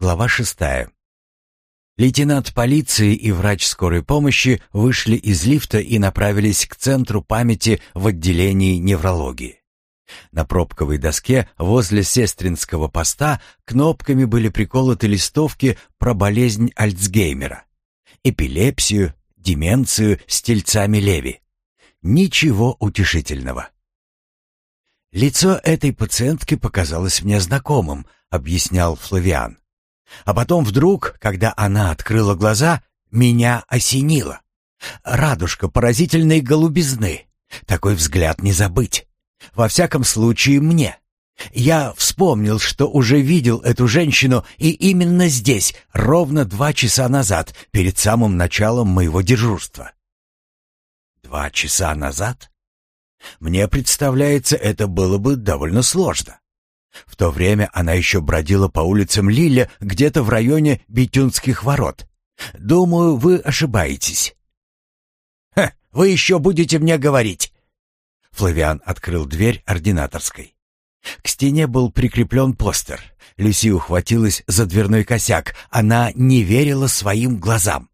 Глава шестая. Лейтенант полиции и врач скорой помощи вышли из лифта и направились к центру памяти в отделении неврологии. На пробковой доске возле сестринского поста кнопками были приколоты листовки про болезнь Альцгеймера, эпилепсию, деменцию с тельцами Леви. Ничего утешительного. «Лицо этой пациентки показалось мне знакомым», — объяснял Флавиан. А потом вдруг, когда она открыла глаза, меня осенило. Радужка поразительной голубизны. Такой взгляд не забыть. Во всяком случае, мне. Я вспомнил, что уже видел эту женщину и именно здесь, ровно два часа назад, перед самым началом моего дежурства. Два часа назад? Мне представляется, это было бы довольно сложно. В то время она еще бродила по улицам Лиля где-то в районе Битюнских ворот. Думаю, вы ошибаетесь. Ха, вы еще будете мне говорить. Флавиан открыл дверь ординаторской. К стене был прикреплен постер. Люси ухватилась за дверной косяк. Она не верила своим глазам.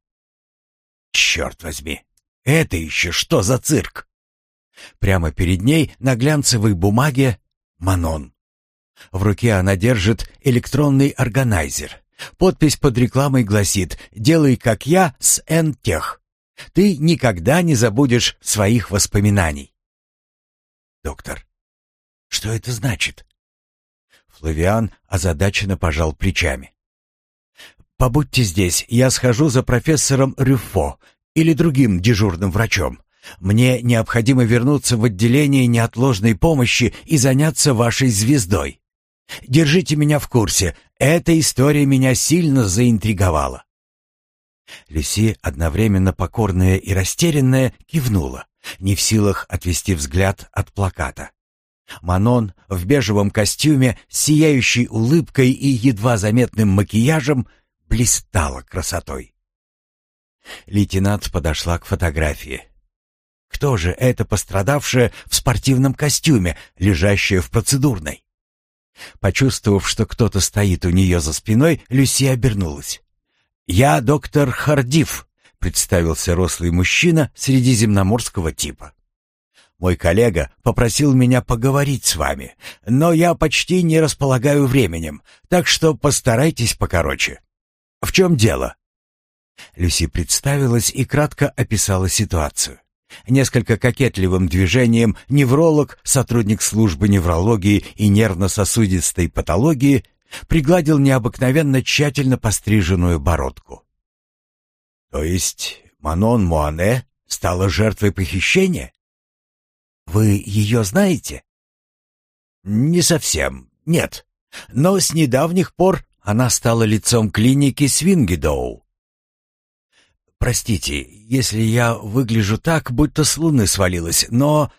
«Черт возьми! Это еще что за цирк?» Прямо перед ней на глянцевой бумаге Манон. В руке она держит электронный органайзер. Подпись под рекламой гласит «Делай как я с N-Тех». Ты никогда не забудешь своих воспоминаний. Доктор, что это значит? Флавиан озадаченно пожал плечами. Побудьте здесь, я схожу за профессором Рюфо или другим дежурным врачом. Мне необходимо вернуться в отделение неотложной помощи и заняться вашей звездой. Держите меня в курсе. Эта история меня сильно заинтриговала. Люси, одновременно покорная и растерянная, кивнула, не в силах отвести взгляд от плаката. Манон в бежевом костюме, сияющей улыбкой и едва заметным макияжем, блистала красотой. Лейтенант подошла к фотографии. Кто же эта пострадавшая в спортивном костюме, лежащая в процедурной? Почувствовав, что кто-то стоит у нее за спиной, Люси обернулась. «Я доктор Хардив», — представился рослый мужчина средиземноморского типа. «Мой коллега попросил меня поговорить с вами, но я почти не располагаю временем, так что постарайтесь покороче. В чем дело?» Люси представилась и кратко описала ситуацию. Несколько кокетливым движением невролог, сотрудник службы неврологии и нервно-сосудистой патологии, пригладил необыкновенно тщательно постриженную бородку. «То есть Манон Муане стала жертвой похищения? Вы ее знаете?» «Не совсем, нет. Но с недавних пор она стала лицом клиники Свингедоу, Простите, если я выгляжу так, будто с луны свалилась, но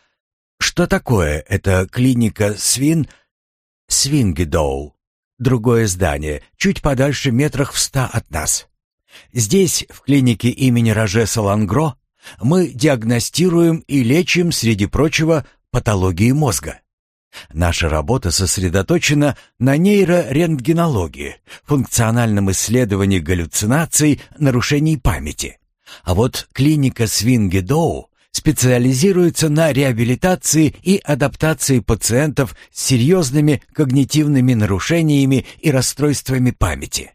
что такое эта клиника Свин Свингедоу? Другое здание, чуть подальше метрах в ста от нас. Здесь, в клинике имени Роже Салангро, мы диагностируем и лечим, среди прочего, патологии мозга. Наша работа сосредоточена на нейрорентгенологии, функциональном исследовании галлюцинаций, нарушений памяти. А вот клиника Свингедоу специализируется на реабилитации и адаптации пациентов с серьезными когнитивными нарушениями и расстройствами памяти,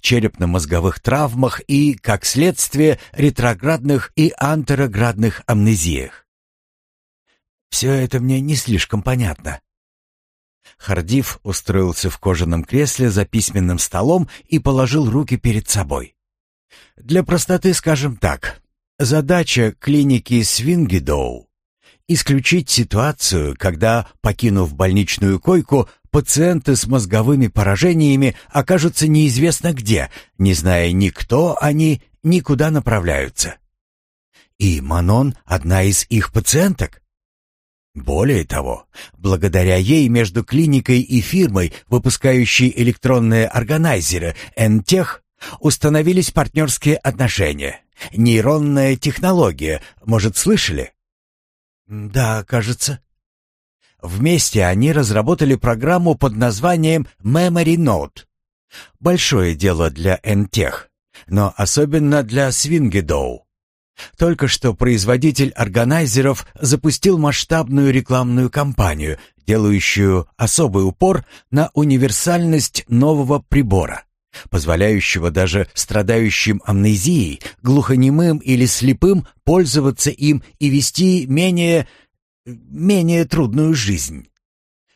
черепно-мозговых травмах и, как следствие, ретроградных и антероградных амнезиях. Все это мне не слишком понятно. Хардив устроился в кожаном кресле за письменным столом и положил руки перед собой. Для простоты скажем так. Задача клиники Свингидоу — исключить ситуацию, когда, покинув больничную койку, пациенты с мозговыми поражениями окажутся неизвестно где, не зная ни кто они, ни куда направляются. И Манон — одна из их пациенток? Более того, благодаря ей между клиникой и фирмой, выпускающей электронные органайзеры Энтех, установились партнерские отношения. Нейронная технология, может, слышали? Да, кажется. Вместе они разработали программу под названием Memory Note. Большое дело для Энтех, но особенно для Свингедоу. Только что производитель органайзеров запустил масштабную рекламную кампанию, делающую особый упор на универсальность нового прибора, позволяющего даже страдающим амнезией, глухонемым или слепым пользоваться им и вести менее... менее трудную жизнь.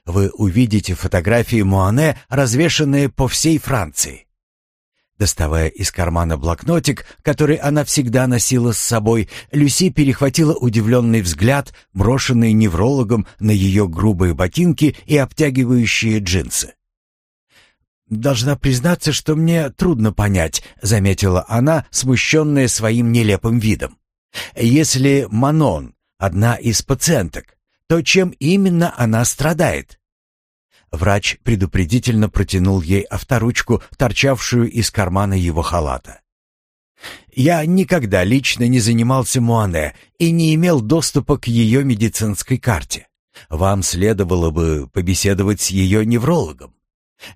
Вы увидите фотографии Муане, развешанные по всей Франции. Доставая из кармана блокнотик, который она всегда носила с собой, Люси перехватила удивленный взгляд, брошенный неврологом на ее грубые ботинки и обтягивающие джинсы. «Должна признаться, что мне трудно понять», — заметила она, смущенная своим нелепым видом. «Если Манон — одна из пациенток, то чем именно она страдает?» Врач предупредительно протянул ей авторучку, торчавшую из кармана его халата. «Я никогда лично не занимался Муане и не имел доступа к ее медицинской карте. Вам следовало бы побеседовать с ее неврологом.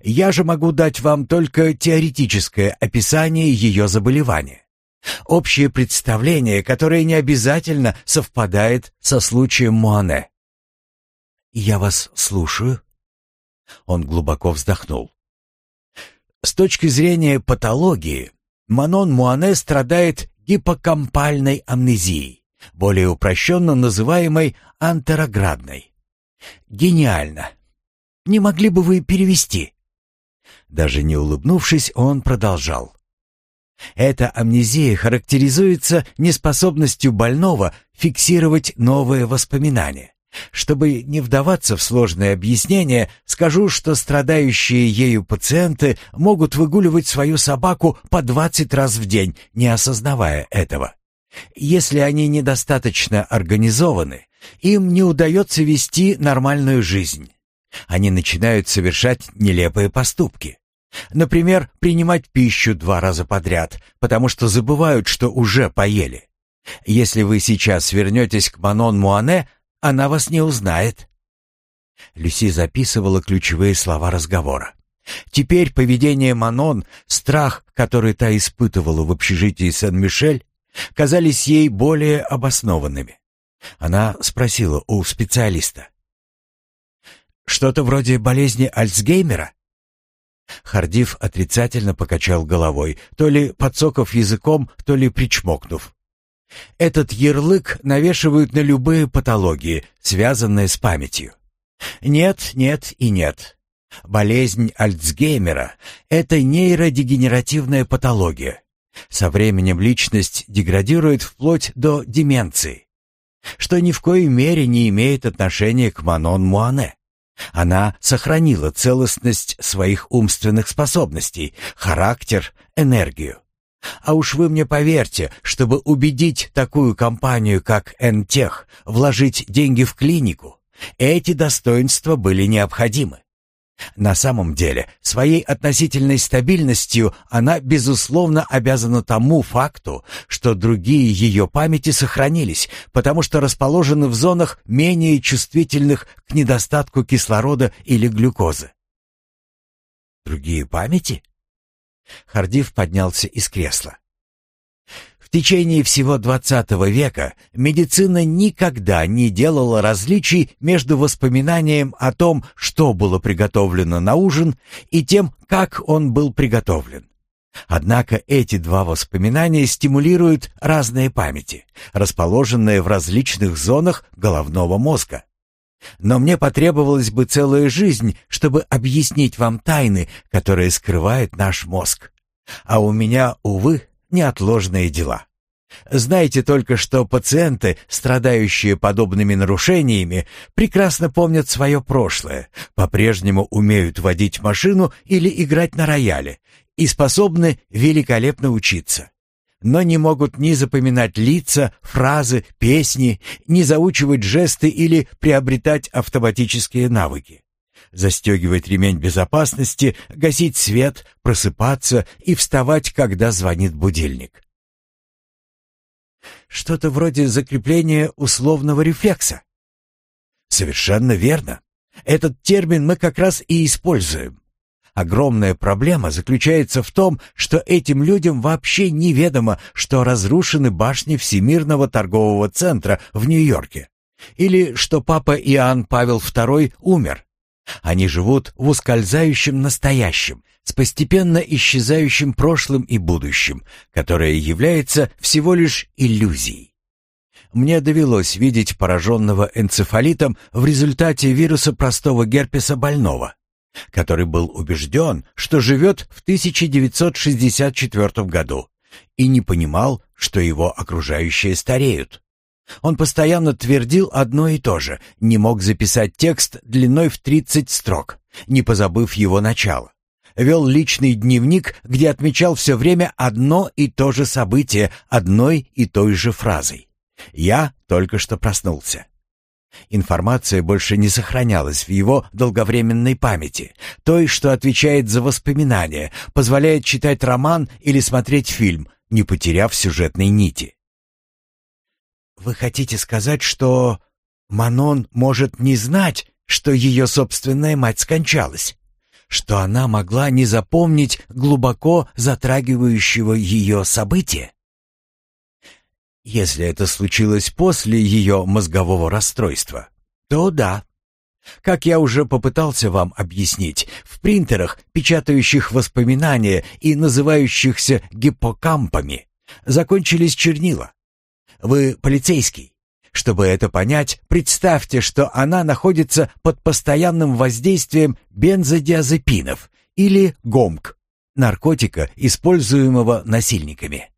Я же могу дать вам только теоретическое описание ее заболевания. Общее представление, которое не обязательно совпадает со случаем Муане. «Я вас слушаю», он глубоко вздохнул. С точки зрения патологии, Манон Муане страдает гиппокампальной амнезией, более упрощенно называемой антероградной. Гениально. Не могли бы вы перевести? Даже не улыбнувшись, он продолжал. Эта амнезия характеризуется неспособностью больного фиксировать новые воспоминания. Чтобы не вдаваться в сложные объяснения, скажу, что страдающие ею пациенты могут выгуливать свою собаку по 20 раз в день, не осознавая этого. Если они недостаточно организованы, им не удается вести нормальную жизнь. Они начинают совершать нелепые поступки. Например, принимать пищу два раза подряд, потому что забывают, что уже поели. Если вы сейчас вернетесь к Манон Муане, она вас не узнает». Люси записывала ключевые слова разговора. Теперь поведение Манон, страх, который та испытывала в общежитии Сен-Мишель, казались ей более обоснованными. Она спросила у специалиста. «Что-то вроде болезни Альцгеймера?» Хардив отрицательно покачал головой, то ли подсоков языком, то ли причмокнув. Этот ярлык навешивают на любые патологии, связанные с памятью. Нет, нет и нет. Болезнь Альцгеймера – это нейродегенеративная патология. Со временем личность деградирует вплоть до деменции, что ни в коей мере не имеет отношения к Манон Муане. Она сохранила целостность своих умственных способностей, характер, энергию. А уж вы мне поверьте, чтобы убедить такую компанию, как Энтех, вложить деньги в клинику, эти достоинства были необходимы. На самом деле, своей относительной стабильностью она, безусловно, обязана тому факту, что другие ее памяти сохранились, потому что расположены в зонах, менее чувствительных к недостатку кислорода или глюкозы. Другие памяти? Хардив поднялся из кресла. В течение всего XX века медицина никогда не делала различий между воспоминанием о том, что было приготовлено на ужин, и тем, как он был приготовлен. Однако эти два воспоминания стимулируют разные памяти, расположенные в различных зонах головного мозга. Но мне потребовалась бы целая жизнь, чтобы объяснить вам тайны, которые скрывает наш мозг. А у меня, увы, неотложные дела. Знайте только, что пациенты, страдающие подобными нарушениями, прекрасно помнят свое прошлое, по-прежнему умеют водить машину или играть на рояле и способны великолепно учиться но не могут ни запоминать лица, фразы, песни, ни заучивать жесты или приобретать автоматические навыки. Застегивать ремень безопасности, гасить свет, просыпаться и вставать, когда звонит будильник. Что-то вроде закрепления условного рефлекса. Совершенно верно. Этот термин мы как раз и используем. Огромная проблема заключается в том, что этим людям вообще неведомо, что разрушены башни Всемирного торгового центра в Нью-Йорке. Или что папа Иоанн Павел II умер. Они живут в ускользающем настоящем, с постепенно исчезающим прошлым и будущим, которое является всего лишь иллюзией. Мне довелось видеть пораженного энцефалитом в результате вируса простого герпеса больного, который был убежден, что живет в 1964 году и не понимал, что его окружающие стареют. Он постоянно твердил одно и то же, не мог записать текст длиной в 30 строк, не позабыв его начала. Вел личный дневник, где отмечал все время одно и то же событие одной и той же фразой. «Я только что проснулся». Информация больше не сохранялась в его долговременной памяти, той, что отвечает за воспоминания, позволяет читать роман или смотреть фильм, не потеряв сюжетной нити. «Вы хотите сказать, что Манон может не знать, что ее собственная мать скончалась? Что она могла не запомнить глубоко затрагивающего ее события?» Если это случилось после ее мозгового расстройства, то да. Как я уже попытался вам объяснить, в принтерах, печатающих воспоминания и называющихся гиппокампами, закончились чернила. Вы полицейский. Чтобы это понять, представьте, что она находится под постоянным воздействием бензодиазепинов или ГОМК, наркотика, используемого насильниками.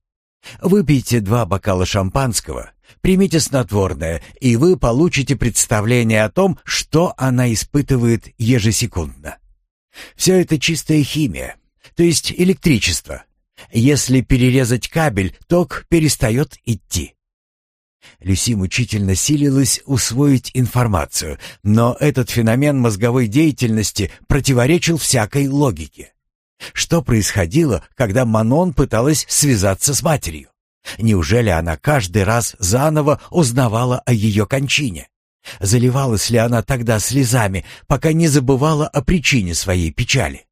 Выпейте два бокала шампанского, примите снотворное, и вы получите представление о том, что она испытывает ежесекундно. Все это чистая химия, то есть электричество. Если перерезать кабель, ток перестает идти. Люси мучительно силилась усвоить информацию, но этот феномен мозговой деятельности противоречил всякой логике. Что происходило, когда Манон пыталась связаться с матерью? Неужели она каждый раз заново узнавала о ее кончине? Заливалась ли она тогда слезами, пока не забывала о причине своей печали?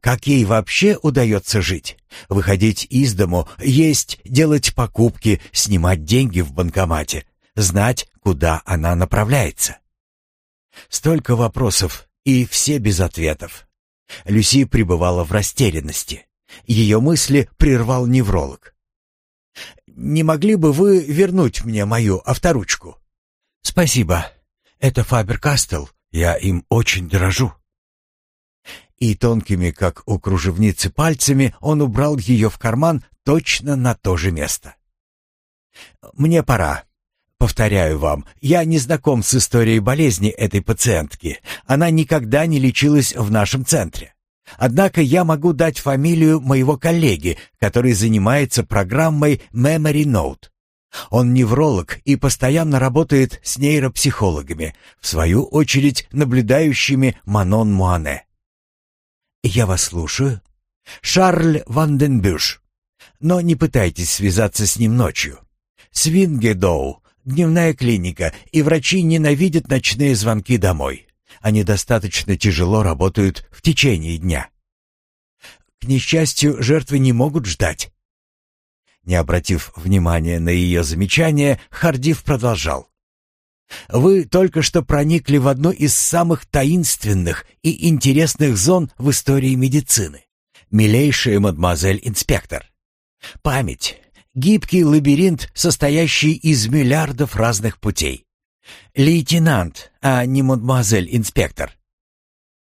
Как ей вообще удается жить? Выходить из дому, есть, делать покупки, снимать деньги в банкомате, знать, куда она направляется? Столько вопросов, и все без ответов. Люси пребывала в растерянности. Ее мысли прервал невролог. «Не могли бы вы вернуть мне мою авторучку?» «Спасибо. Это Фабер-Кастел. Я им очень дорожу». И тонкими, как у кружевницы, пальцами он убрал ее в карман точно на то же место. «Мне пора. Повторяю вам, я не знаком с историей болезни этой пациентки. Она никогда не лечилась в нашем центре. Однако я могу дать фамилию моего коллеги, который занимается программой Memory Note. Он невролог и постоянно работает с нейропсихологами, в свою очередь наблюдающими Манон Муане. Я вас слушаю. Шарль Ванденбюш. Но не пытайтесь связаться с ним ночью. Свингедоу дневная клиника, и врачи ненавидят ночные звонки домой. Они достаточно тяжело работают в течение дня. К несчастью, жертвы не могут ждать. Не обратив внимания на ее замечание, Хардив продолжал. «Вы только что проникли в одну из самых таинственных и интересных зон в истории медицины, милейшая мадемуазель-инспектор. Память, Гибкий лабиринт, состоящий из миллиардов разных путей. Лейтенант, а не мадемуазель-инспектор.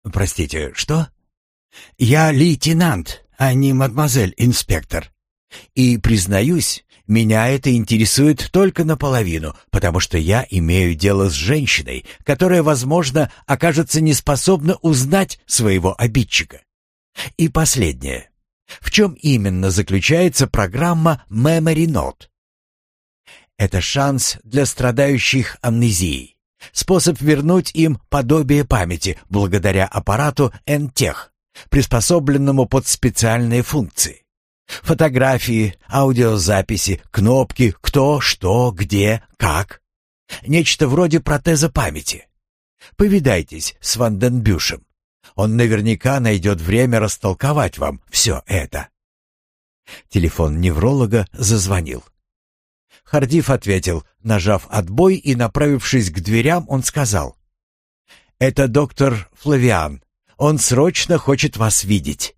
Простите, что? Я лейтенант, а не мадемуазель-инспектор. И, признаюсь, меня это интересует только наполовину, потому что я имею дело с женщиной, которая, возможно, окажется неспособна узнать своего обидчика. И последнее. В чем именно заключается программа Memory Note? Это шанс для страдающих амнезией. Способ вернуть им подобие памяти благодаря аппарату NTECH, приспособленному под специальные функции. Фотографии, аудиозаписи, кнопки, кто, что, где, как. Нечто вроде протеза памяти. Повидайтесь с Ванденбюшем. Он наверняка найдет время растолковать вам все это». Телефон невролога зазвонил. Хардив ответил, нажав отбой и направившись к дверям, он сказал. «Это доктор Флавиан. Он срочно хочет вас видеть».